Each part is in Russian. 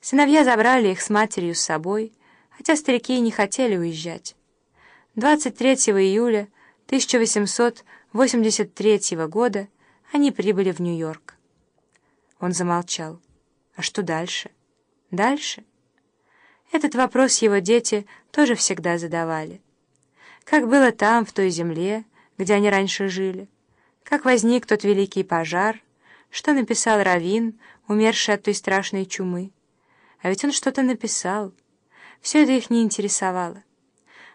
Сыновья забрали их с матерью с собой, хотя старики и не хотели уезжать. 23 июля 1883 года они прибыли в Нью-Йорк. Он замолчал. А что дальше? Дальше? Этот вопрос его дети тоже всегда задавали. Как было там, в той земле, где они раньше жили? Как возник тот великий пожар? Что написал Равин, умерший от той страшной чумы? А ведь он что-то написал. Все это их не интересовало.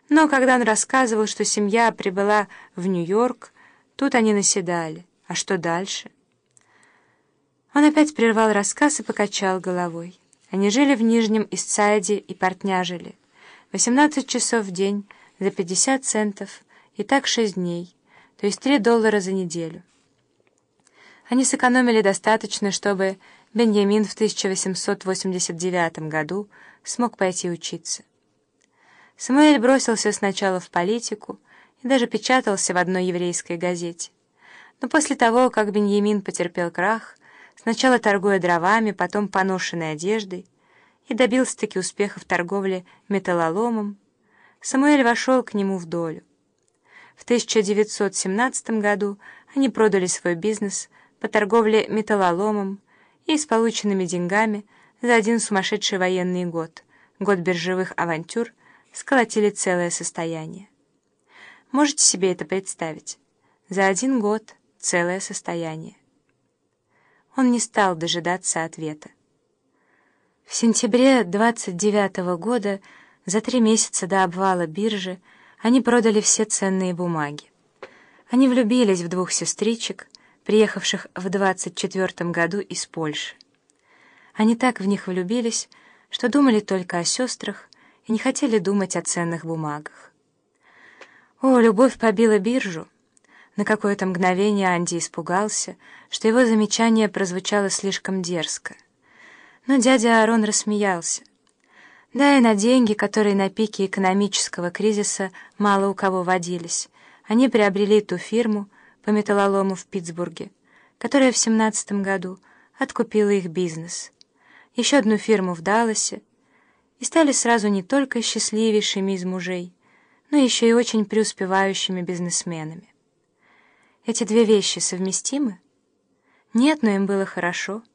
Но когда он рассказывал, что семья прибыла в Нью-Йорк, тут они наседали. А что дальше? Он опять прервал рассказ и покачал головой. Они жили в Нижнем Исцайде и портняжили. 18 часов в день за 50 центов и так 6 дней, то есть 3 доллара за неделю. Они сэкономили достаточно, чтобы Беньямин в 1889 году смог пойти учиться. Самуэль бросился сначала в политику и даже печатался в одной еврейской газете. Но после того, как Беньямин потерпел крах, сначала торгуя дровами, потом поношенной одеждой, и добился-таки успеха в торговле металлоломом, Самуэль вошел к нему в долю. В 1917 году они продали свой бизнес по торговле металлоломом и с полученными деньгами за один сумасшедший военный год, год биржевых авантюр, сколотили целое состояние. Можете себе это представить? За один год целое состояние. Он не стал дожидаться ответа. В сентябре 29 -го года, за три месяца до обвала биржи, они продали все ценные бумаги. Они влюбились в двух сестричек, приехавших в 24 году из Польши. Они так в них влюбились, что думали только о сестрах и не хотели думать о ценных бумагах. О, любовь побила биржу! На какое-то мгновение Анди испугался, что его замечание прозвучало слишком дерзко. Но дядя Аарон рассмеялся. Да, и на деньги, которые на пике экономического кризиса мало у кого водились, они приобрели ту фирму по металлолому в Питтсбурге, которая в семнадцатом году откупила их бизнес, еще одну фирму в Далласе, и стали сразу не только счастливейшими из мужей, но еще и очень преуспевающими бизнесменами. Эти две вещи совместимы? Нет, но им было хорошо —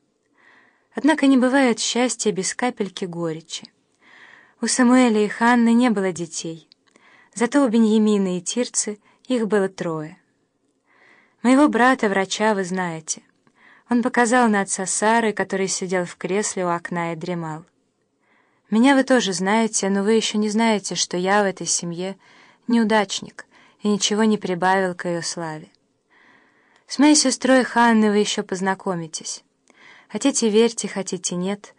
Однако не бывает счастья без капельки горечи. У Самуэля и Ханны не было детей, зато у Беньямина и Тирцы их было трое. Моего брата-врача вы знаете. Он показал на отца Сары, который сидел в кресле у окна и дремал. Меня вы тоже знаете, но вы еще не знаете, что я в этой семье неудачник и ничего не прибавил к ее славе. С моей сестрой Ханной вы еще познакомитесь. Хотите верьте, хотите нет.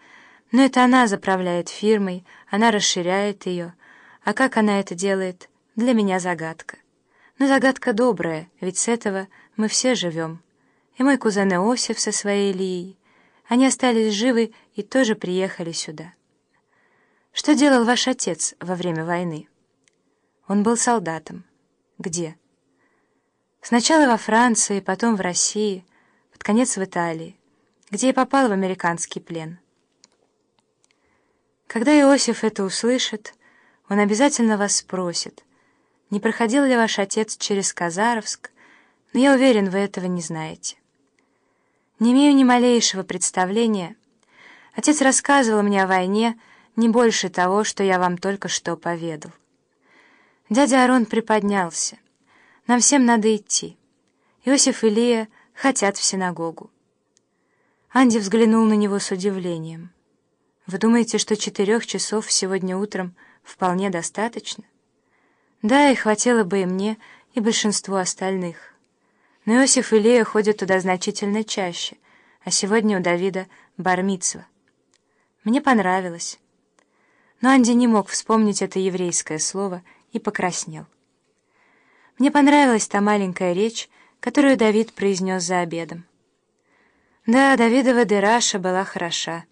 Но это она заправляет фирмой, она расширяет ее. А как она это делает, для меня загадка. Но загадка добрая, ведь с этого мы все живем. И мой кузен Иосиф со своей Лией. Они остались живы и тоже приехали сюда. Что делал ваш отец во время войны? Он был солдатом. Где? Сначала во Франции, потом в России, под конец в Италии где и попал в американский плен. Когда Иосиф это услышит, он обязательно вас спросит, не проходил ли ваш отец через Казаровск, но я уверен, вы этого не знаете. Не имею ни малейшего представления. Отец рассказывал мне о войне не больше того, что я вам только что поведал. Дядя Арон приподнялся. Нам всем надо идти. Иосиф и Лия хотят в синагогу. Анди взглянул на него с удивлением. «Вы думаете, что четырех часов сегодня утром вполне достаточно?» «Да, и хватило бы и мне, и большинству остальных. Но Иосиф и Лея ходят туда значительно чаще, а сегодня у Давида бармицва. Мне понравилось». Но Анди не мог вспомнить это еврейское слово и покраснел. Мне понравилась та маленькая речь, которую Давид произнес за обедом. Да, Давидова Дераша была хороша.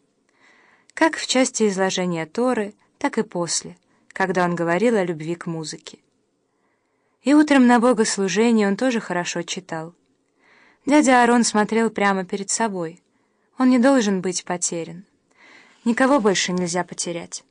Как в части изложения Торы, так и после, когда он говорил о любви к музыке. И утром на богослужении он тоже хорошо читал. Дядя Аарон смотрел прямо перед собой. Он не должен быть потерян. Никого больше нельзя потерять.